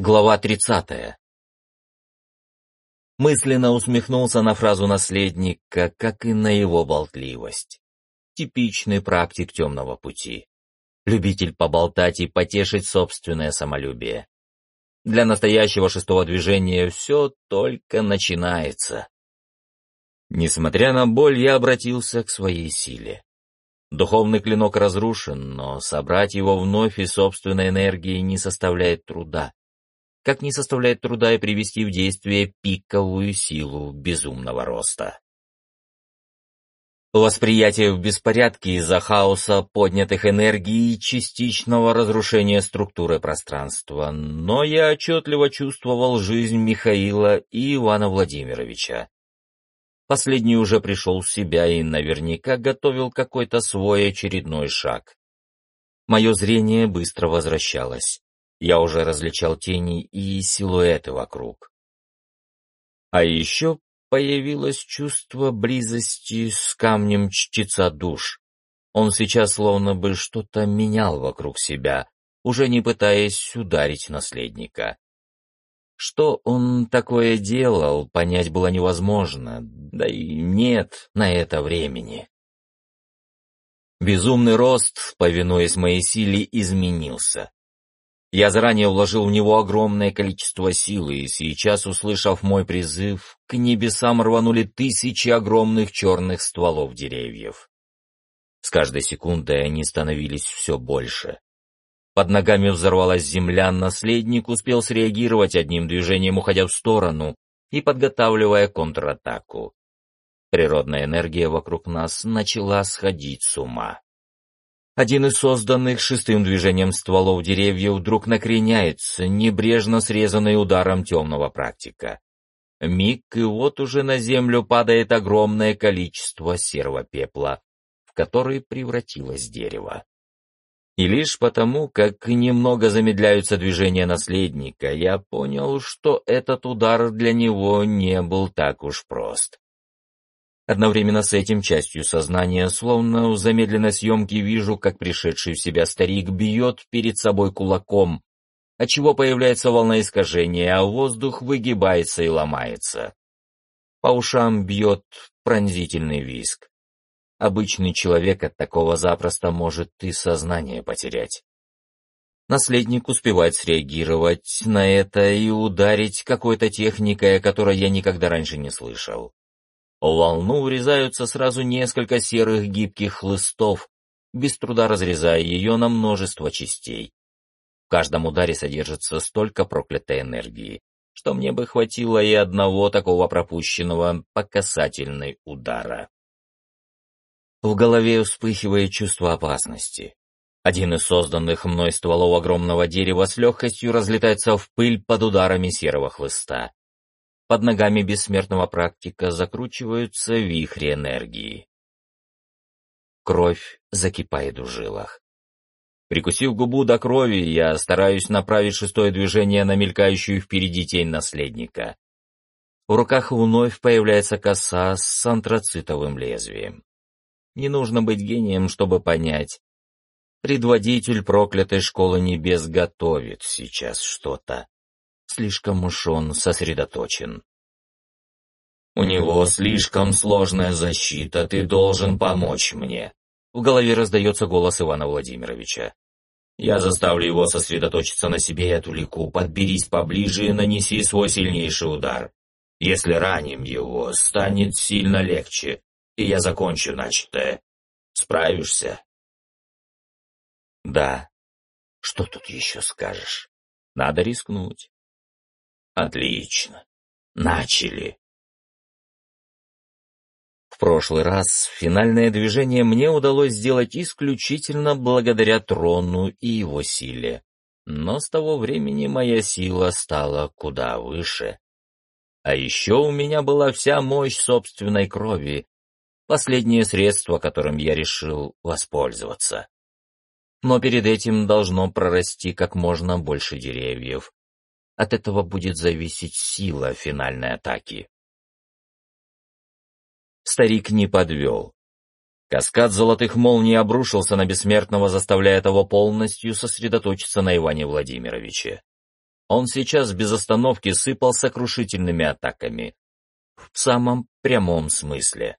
Глава 30. Мысленно усмехнулся на фразу наследника, как и на его болтливость. Типичный практик темного пути. Любитель поболтать и потешить собственное самолюбие. Для настоящего шестого движения все только начинается. Несмотря на боль, я обратился к своей силе. Духовный клинок разрушен, но собрать его вновь из собственной энергии не составляет труда как не составляет труда и привести в действие пиковую силу безумного роста. Восприятие в беспорядке из-за хаоса поднятых энергий и частичного разрушения структуры пространства, но я отчетливо чувствовал жизнь Михаила и Ивана Владимировича. Последний уже пришел в себя и наверняка готовил какой-то свой очередной шаг. Мое зрение быстро возвращалось. Я уже различал тени и силуэты вокруг. А еще появилось чувство близости с камнем чтеца душ. Он сейчас словно бы что-то менял вокруг себя, уже не пытаясь ударить наследника. Что он такое делал, понять было невозможно, да и нет на это времени. Безумный рост, повинуясь моей силе, изменился. Я заранее вложил в него огромное количество силы, и сейчас, услышав мой призыв, к небесам рванули тысячи огромных черных стволов деревьев. С каждой секундой они становились все больше. Под ногами взорвалась земля, наследник успел среагировать одним движением, уходя в сторону и подготавливая контратаку. Природная энергия вокруг нас начала сходить с ума. Один из созданных шестым движением стволов деревьев вдруг накреняется, небрежно срезанный ударом темного практика. Миг, и вот уже на землю падает огромное количество серого пепла, в который превратилось дерево. И лишь потому, как немного замедляются движения наследника, я понял, что этот удар для него не был так уж прост. Одновременно с этим частью сознания, словно в замедленной съемке, вижу, как пришедший в себя старик бьет перед собой кулаком, отчего появляется волна искажения, а воздух выгибается и ломается. По ушам бьет пронзительный виск. Обычный человек от такого запросто может и сознание потерять. Наследник успевает среагировать на это и ударить какой-то техникой, о которой я никогда раньше не слышал. В волну врезаются сразу несколько серых гибких хлыстов, без труда разрезая ее на множество частей. В каждом ударе содержится столько проклятой энергии, что мне бы хватило и одного такого пропущенного по касательной удара. В голове вспыхивает чувство опасности. Один из созданных мной стволов огромного дерева с легкостью разлетается в пыль под ударами серого хлыста. Под ногами бессмертного практика закручиваются вихри энергии. Кровь закипает в жилах. Прикусив губу до крови, я стараюсь направить шестое движение на мелькающую впереди тень наследника. В руках вновь появляется коса с антрацитовым лезвием. Не нужно быть гением, чтобы понять. Предводитель проклятой школы небес готовит сейчас что-то. Слишком уж он сосредоточен. «У него слишком сложная защита, ты должен помочь мне». В голове раздается голос Ивана Владимировича. «Я заставлю его сосредоточиться на себе и отвлеку. Подберись поближе и нанеси свой сильнейший удар. Если раним его, станет сильно легче, и я закончу начатое. Справишься?» «Да. Что тут еще скажешь? Надо рискнуть». Отлично. Начали. В прошлый раз финальное движение мне удалось сделать исключительно благодаря трону и его силе. Но с того времени моя сила стала куда выше. А еще у меня была вся мощь собственной крови, последнее средство, которым я решил воспользоваться. Но перед этим должно прорасти как можно больше деревьев, от этого будет зависеть сила финальной атаки. Старик не подвел. Каскад золотых молний обрушился на бессмертного, заставляя того полностью сосредоточиться на Иване Владимировиче. Он сейчас без остановки сыпал сокрушительными атаками. В самом прямом смысле.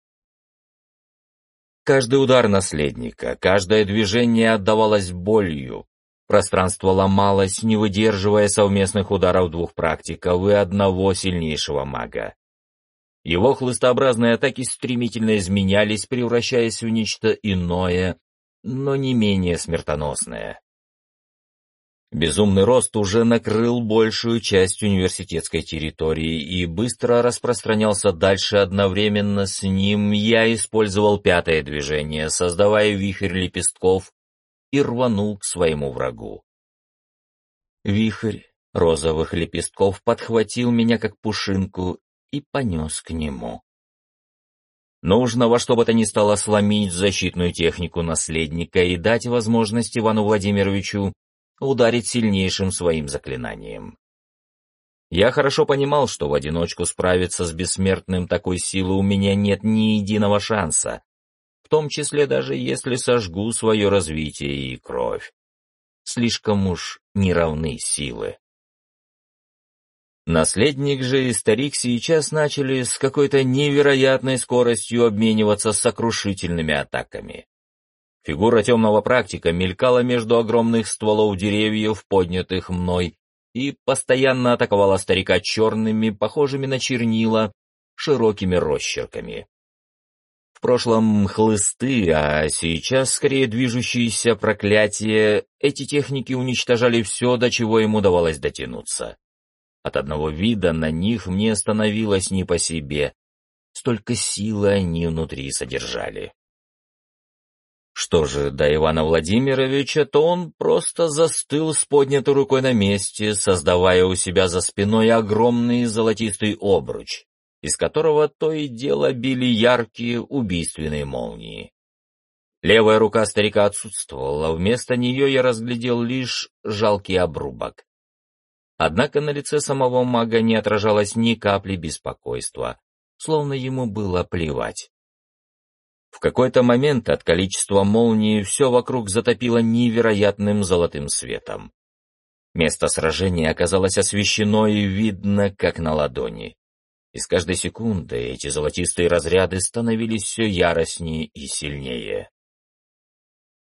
Каждый удар наследника, каждое движение отдавалось болью. Пространство ломалось, не выдерживая совместных ударов двух практиков и одного сильнейшего мага. Его хлыстообразные атаки стремительно изменялись, превращаясь в нечто иное, но не менее смертоносное. Безумный рост уже накрыл большую часть университетской территории и быстро распространялся дальше одновременно с ним. Я использовал пятое движение, создавая вихрь лепестков, и рванул к своему врагу. Вихрь розовых лепестков подхватил меня как пушинку и понес к нему. Нужно во что бы то ни стало сломить защитную технику наследника и дать возможность Ивану Владимировичу ударить сильнейшим своим заклинанием. Я хорошо понимал, что в одиночку справиться с бессмертным такой силы у меня нет ни единого шанса, в том числе даже если сожгу свое развитие и кровь. Слишком уж неравны силы. Наследник же и старик сейчас начали с какой-то невероятной скоростью обмениваться сокрушительными атаками. Фигура темного практика мелькала между огромных стволов деревьев, поднятых мной, и постоянно атаковала старика черными, похожими на чернила, широкими росчерками. В прошлом хлысты, а сейчас скорее движущиеся проклятия, эти техники уничтожали все, до чего им удавалось дотянуться. От одного вида на них мне становилось не по себе, столько силы они внутри содержали. Что же до Ивана Владимировича, то он просто застыл с поднятой рукой на месте, создавая у себя за спиной огромный золотистый обруч, из которого то и дело били яркие убийственные молнии. Левая рука старика отсутствовала, вместо нее я разглядел лишь жалкий обрубок. Однако на лице самого мага не отражалось ни капли беспокойства, словно ему было плевать. В какой-то момент от количества молний все вокруг затопило невероятным золотым светом. Место сражения оказалось освещено и видно, как на ладони. И с каждой секунды эти золотистые разряды становились все яростнее и сильнее.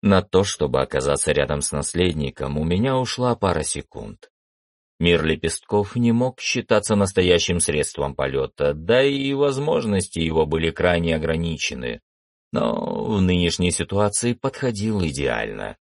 На то, чтобы оказаться рядом с наследником, у меня ушла пара секунд. Мир лепестков не мог считаться настоящим средством полета, да и возможности его были крайне ограничены но в нынешней ситуации подходил идеально.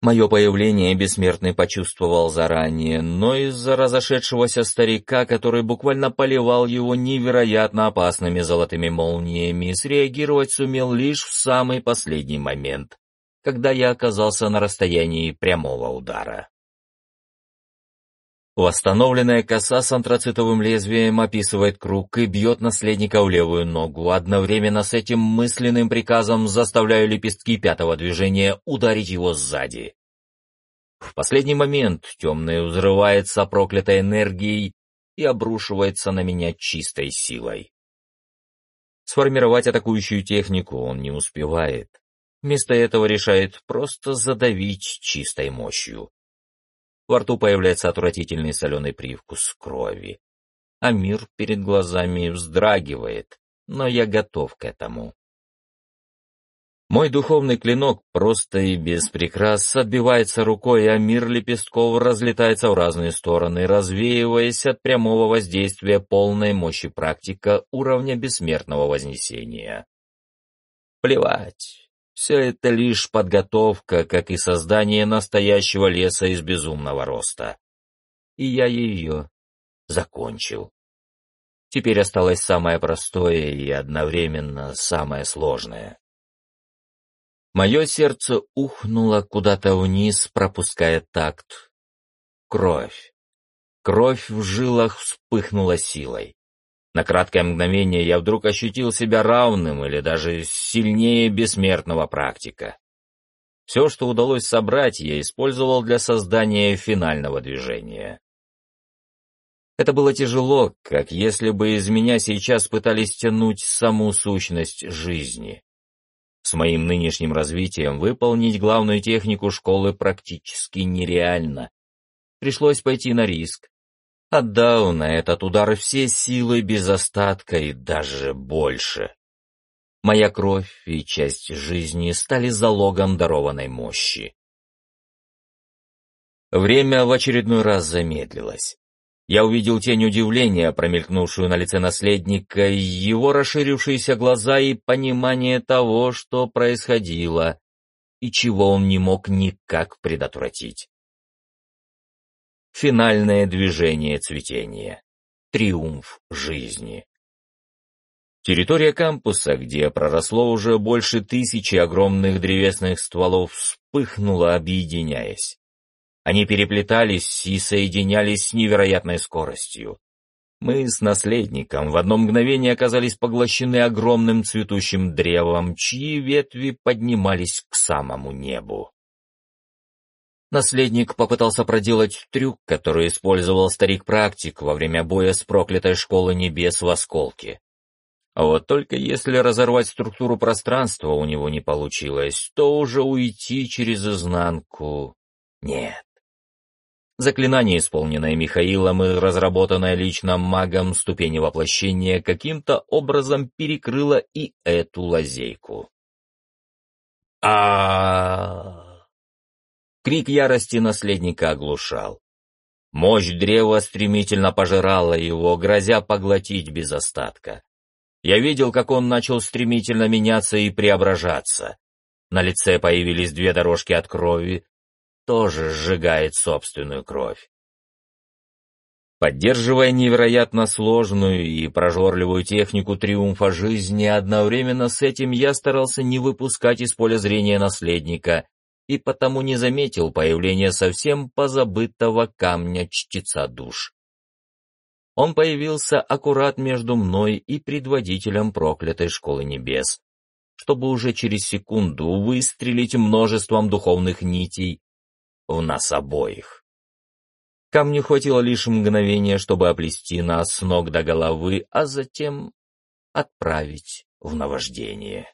Мое появление бессмертный почувствовал заранее, но из-за разошедшегося старика, который буквально поливал его невероятно опасными золотыми молниями, среагировать сумел лишь в самый последний момент, когда я оказался на расстоянии прямого удара. Восстановленная коса с антрацитовым лезвием описывает круг и бьет наследника в левую ногу, одновременно с этим мысленным приказом заставляю лепестки пятого движения ударить его сзади. В последний момент темный взрывается проклятой энергией и обрушивается на меня чистой силой. Сформировать атакующую технику он не успевает. Вместо этого решает просто задавить чистой мощью. Во рту появляется отвратительный соленый привкус крови. А мир перед глазами вздрагивает, но я готов к этому. Мой духовный клинок просто и без прикрас отбивается рукой, а мир лепестков разлетается в разные стороны, развеиваясь от прямого воздействия полной мощи практика уровня бессмертного вознесения. Плевать, все это лишь подготовка, как и создание настоящего леса из безумного роста. И я ее закончил. Теперь осталось самое простое и одновременно самое сложное. Мое сердце ухнуло куда-то вниз, пропуская такт. Кровь. Кровь в жилах вспыхнула силой. На краткое мгновение я вдруг ощутил себя равным или даже сильнее бессмертного практика. Все, что удалось собрать, я использовал для создания финального движения. Это было тяжело, как если бы из меня сейчас пытались тянуть саму сущность жизни. С моим нынешним развитием выполнить главную технику школы практически нереально. пришлось пойти на риск. Отдал на этот удар все силы без остатка и даже больше. Моя кровь и часть жизни стали залогом дарованной мощи. Время в очередной раз замедлилось. Я увидел тень удивления, промелькнувшую на лице наследника, его расширившиеся глаза и понимание того, что происходило, и чего он не мог никак предотвратить. Финальное движение цветения. Триумф жизни. Территория кампуса, где проросло уже больше тысячи огромных древесных стволов, вспыхнула, объединяясь. Они переплетались и соединялись с невероятной скоростью. Мы с наследником в одно мгновение оказались поглощены огромным цветущим древом, чьи ветви поднимались к самому небу. Наследник попытался проделать трюк, который использовал старик-практик во время боя с проклятой школы небес в осколке. А вот только если разорвать структуру пространства у него не получилось, то уже уйти через изнанку нет. Заклинание, исполненное Михаилом и разработанное лично магом ступени воплощения, каким-то образом перекрыло и эту лазейку. а Крик ярости наследника оглушал. Мощь древа стремительно пожирала его, грозя поглотить без остатка. Я видел, как он начал стремительно меняться и преображаться. На лице появились две дорожки от крови, тоже сжигает собственную кровь. Поддерживая невероятно сложную и прожорливую технику триумфа жизни, одновременно с этим я старался не выпускать из поля зрения наследника и потому не заметил появления совсем позабытого камня чтеца душ. Он появился аккурат между мной и предводителем проклятой школы небес, чтобы уже через секунду выстрелить множеством духовных нитей, в нас обоих. Камню хватило лишь мгновения, чтобы оплести нас с ног до головы, а затем отправить в наваждение.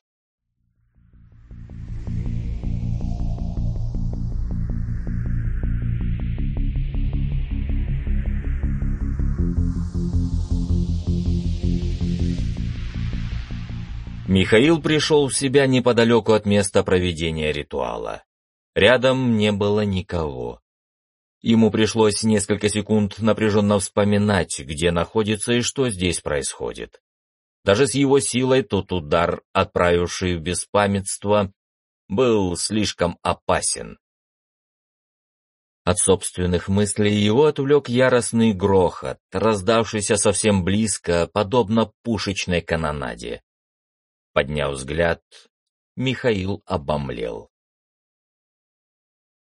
Михаил пришел в себя неподалеку от места проведения ритуала. Рядом не было никого. Ему пришлось несколько секунд напряженно вспоминать, где находится и что здесь происходит. Даже с его силой тот удар, отправивший в беспамятство, был слишком опасен. От собственных мыслей его отвлек яростный грохот, раздавшийся совсем близко, подобно пушечной канонаде. Подняв взгляд, Михаил обомлел.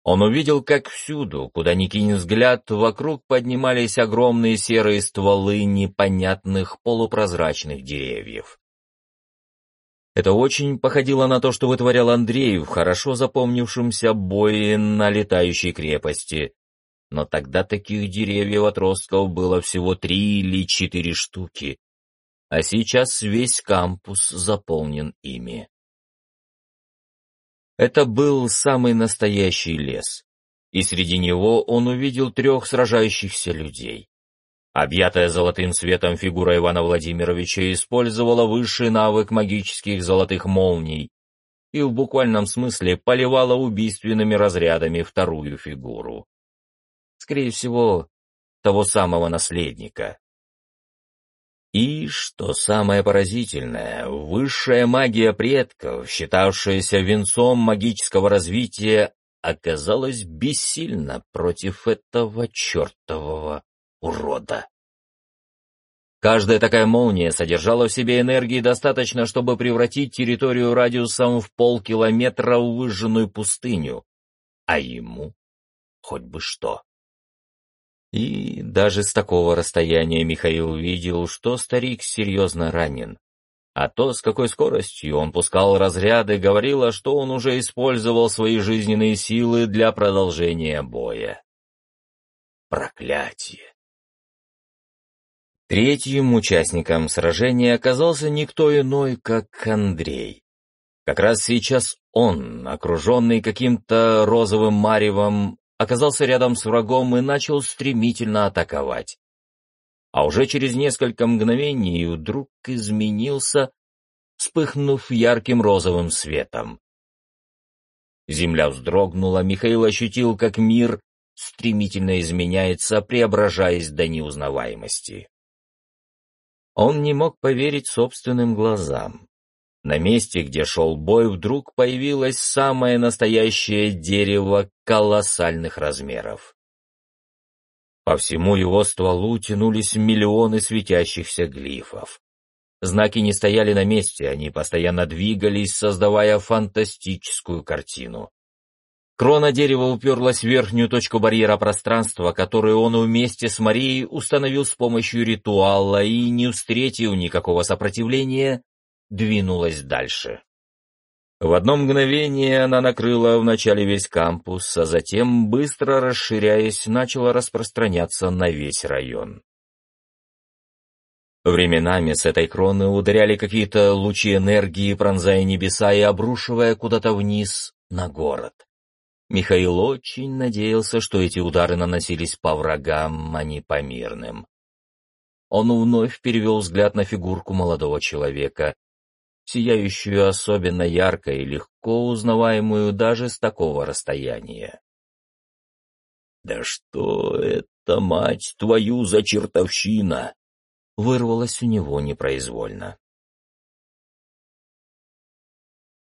Он увидел, как всюду, куда ни кинь взгляд, вокруг поднимались огромные серые стволы непонятных полупрозрачных деревьев. Это очень походило на то, что вытворял Андрей в хорошо запомнившемся бое на летающей крепости. Но тогда таких деревьев-отростков было всего три или четыре штуки, а сейчас весь кампус заполнен ими. Это был самый настоящий лес, и среди него он увидел трех сражающихся людей. Объятая золотым светом фигура Ивана Владимировича использовала высший навык магических золотых молний и в буквальном смысле поливала убийственными разрядами вторую фигуру. Скорее всего, того самого наследника. И, что самое поразительное, высшая магия предков, считавшаяся венцом магического развития, оказалась бессильна против этого чертового урода. Каждая такая молния содержала в себе энергии достаточно, чтобы превратить территорию радиусом в полкилометра в выжженную пустыню, а ему хоть бы что. И даже с такого расстояния Михаил видел, что старик серьезно ранен. А то, с какой скоростью он пускал разряды, говорило, что он уже использовал свои жизненные силы для продолжения боя. Проклятие! Третьим участником сражения оказался никто иной, как Андрей. Как раз сейчас он, окруженный каким-то розовым маревом, оказался рядом с врагом и начал стремительно атаковать. А уже через несколько мгновений вдруг изменился, вспыхнув ярким розовым светом. Земля вздрогнула, Михаил ощутил, как мир стремительно изменяется, преображаясь до неузнаваемости. Он не мог поверить собственным глазам. На месте, где шел бой, вдруг появилось самое настоящее дерево колоссальных размеров. По всему его стволу тянулись миллионы светящихся глифов. Знаки не стояли на месте, они постоянно двигались, создавая фантастическую картину. Крона дерева уперлась в верхнюю точку барьера пространства, которую он вместе с Марией установил с помощью ритуала и, не встретив никакого сопротивления, двинулась дальше. В одно мгновение она накрыла вначале весь кампус, а затем, быстро расширяясь, начала распространяться на весь район. Временами с этой кроны ударяли какие-то лучи энергии, пронзая небеса и обрушивая куда-то вниз на город. Михаил очень надеялся, что эти удары наносились по врагам, а не по мирным. Он вновь перевел взгляд на фигурку молодого человека, сияющую особенно ярко и легко узнаваемую даже с такого расстояния. «Да что это, мать твою, за чертовщина!» вырвалось у него непроизвольно.